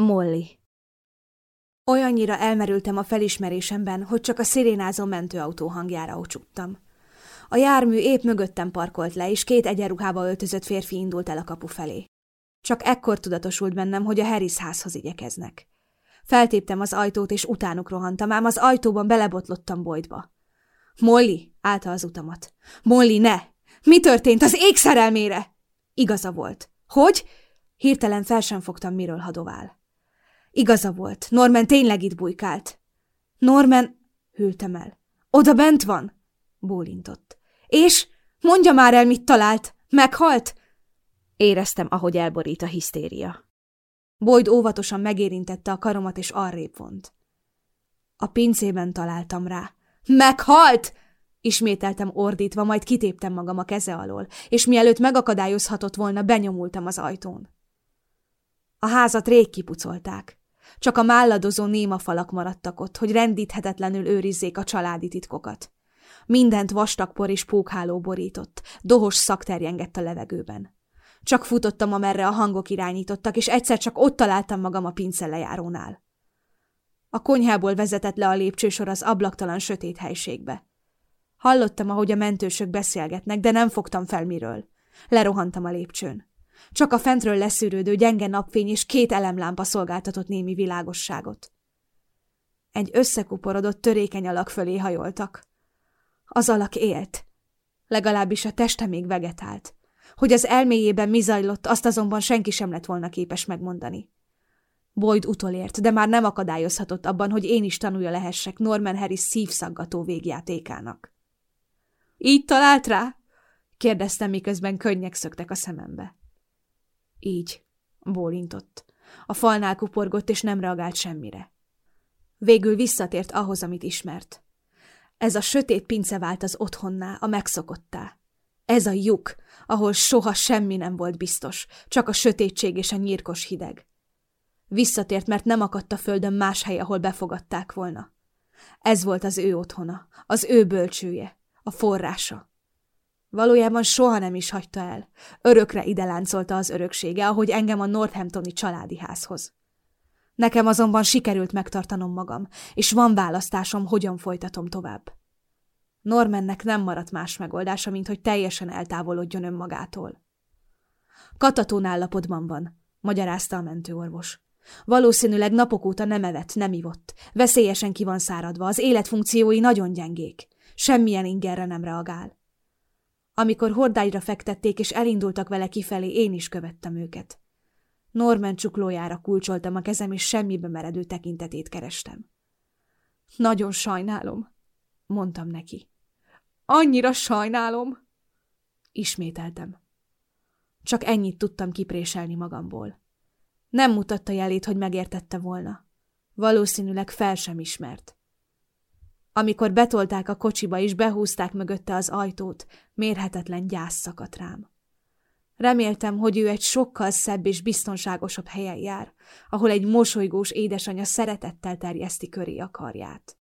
Molly. Olyannyira elmerültem a felismerésemben, hogy csak a szirénázó mentőautó hangjára ocsuttam. A jármű épp mögöttem parkolt le, és két egyenruhába öltözött férfi indult el a kapu felé. Csak ekkor tudatosult bennem, hogy a Harris házhoz igyekeznek. Feltéptem az ajtót, és utánuk rohantam, ám az ajtóban belebotlottam Boydba. Molly, állta az utamat. Molly, ne! Mi történt az ég szerelmére? Igaza volt. Hogy? Hirtelen fel sem fogtam, miről hadovál. Igaza volt. Norman tényleg itt bujkált. Norman... Hűltem el. Oda bent van? Bólintott. És? Mondja már el, mit talált. Meghalt? Éreztem, ahogy elborít a hisztéria. Boyd óvatosan megérintette a karomat, és arrébb vont. A pincében találtam rá. Meghalt! Ismételtem ordítva, majd kitéptem magam a keze alól, és mielőtt megakadályozhatott volna, benyomultam az ajtón. A házat rég kipucolták. Csak a málladozó néma falak maradtak ott, hogy rendíthetetlenül őrizzék a családi titkokat. Mindent vastagpor és pókháló borított, dohos szak terjengett a levegőben. Csak futottam, amerre a hangok irányítottak, és egyszer csak ott találtam magam a pince lejárónál. A konyhából vezetett le a lépcsősor az ablaktalan sötét helységbe. Hallottam, ahogy a mentősök beszélgetnek, de nem fogtam fel miről. Lerohantam a lépcsőn. Csak a fentről leszűrődő gyenge napfény és két elemlámpa szolgáltatott némi világosságot. Egy összekuporodott törékeny alak fölé hajoltak. Az alak élt. Legalábbis a teste még vegetált. Hogy az elméjében mi zajlott, azt azonban senki sem lett volna képes megmondani. Boyd utolért, de már nem akadályozhatott abban, hogy én is tanulja lehessek Norman Harris szívszaggató végjátékának. Így talált rá? kérdeztem, miközben könnyek szöktek a szemembe. Így, bólintott. A falnál kuporgott, és nem reagált semmire. Végül visszatért ahhoz, amit ismert. Ez a sötét pince vált az otthonná, a megszokottá. Ez a lyuk, ahol soha semmi nem volt biztos, csak a sötétség és a nyírkos hideg. Visszatért, mert nem akadt a földön más hely, ahol befogadták volna. Ez volt az ő otthona, az ő bölcsője, a forrása. Valójában soha nem is hagyta el. Örökre ide láncolta az öröksége, ahogy engem a Northamptoni családi házhoz. Nekem azonban sikerült megtartanom magam, és van választásom, hogyan folytatom tovább. Normannek nem maradt más megoldása, mint hogy teljesen eltávolodjon önmagától. Katatón állapotban van, magyarázta a mentőorvos. Valószínűleg napok óta nem evett, nem ivott. Veszélyesen ki van száradva, az életfunkciói nagyon gyengék. Semmilyen ingerre nem reagál. Amikor hordágyra fektették és elindultak vele kifelé, én is követtem őket. Norman csuklójára kulcsoltam a kezem, és semmibe meredő tekintetét kerestem. Nagyon sajnálom, mondtam neki. Annyira sajnálom! Ismételtem. Csak ennyit tudtam kipréselni magamból. Nem mutatta jelét, hogy megértette volna. Valószínűleg fel sem ismert. Amikor betolták a kocsiba és behúzták mögötte az ajtót, mérhetetlen gyász szakadt rám. Reméltem, hogy ő egy sokkal szebb és biztonságosabb helyen jár, ahol egy mosolygós édesanyja szeretettel terjeszti köré a karját.